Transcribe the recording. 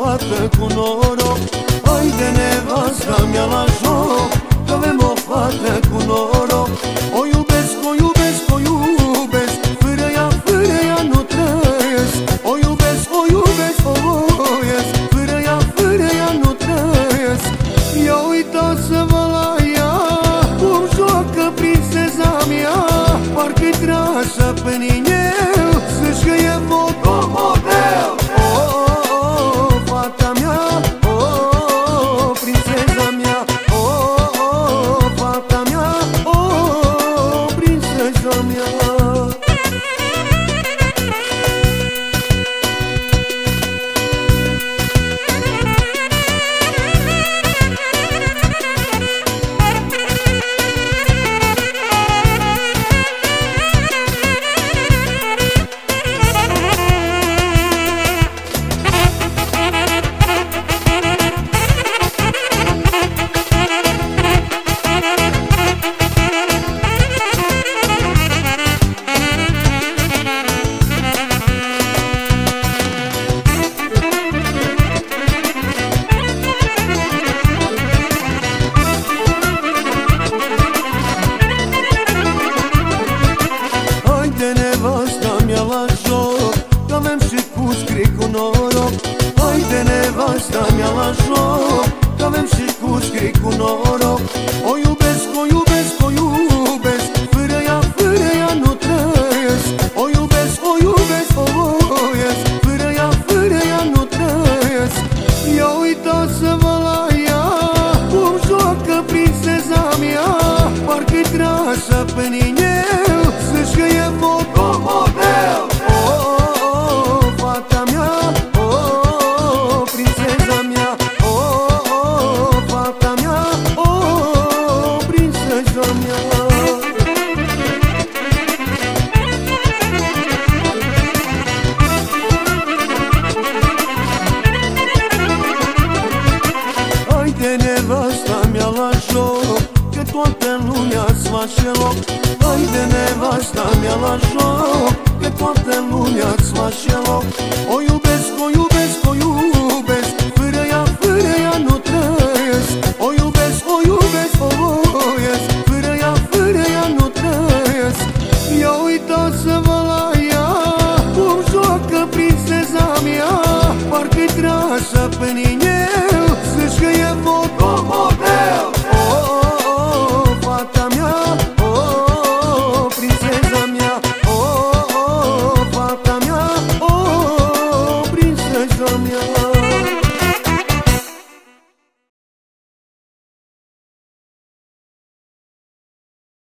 fată cu noroc. Haide nevasta mea la joc Că avem o fată cu noroc. O iubesc, o iubesc, o iubesc Fără ea, fără ea nu trăiesc. O iubesc, o iubesc, o voiesc Fără ea, fără ea nu trăiesc. Ia uitați-vă la ea Cum joacă prinseza mea Parcă-i trasă pe nevasta mea la joc Că avem și cu scrii cu noroc. O iubesc, o iubesc, o iubesc Fără ea, fără ea nu trăiesc. O iubesc, o iubesc, o voiesc Fără ea, fără ea nu trăiesc. Ia uitați-vă la ea Cum joacă prinseza mea Parcă-i trasă pe nineu nevasta mea la joc Că toată lumea-ți face loc. Haide nevasta mea la joc Că toată lumea-ți face loc. O iubesc,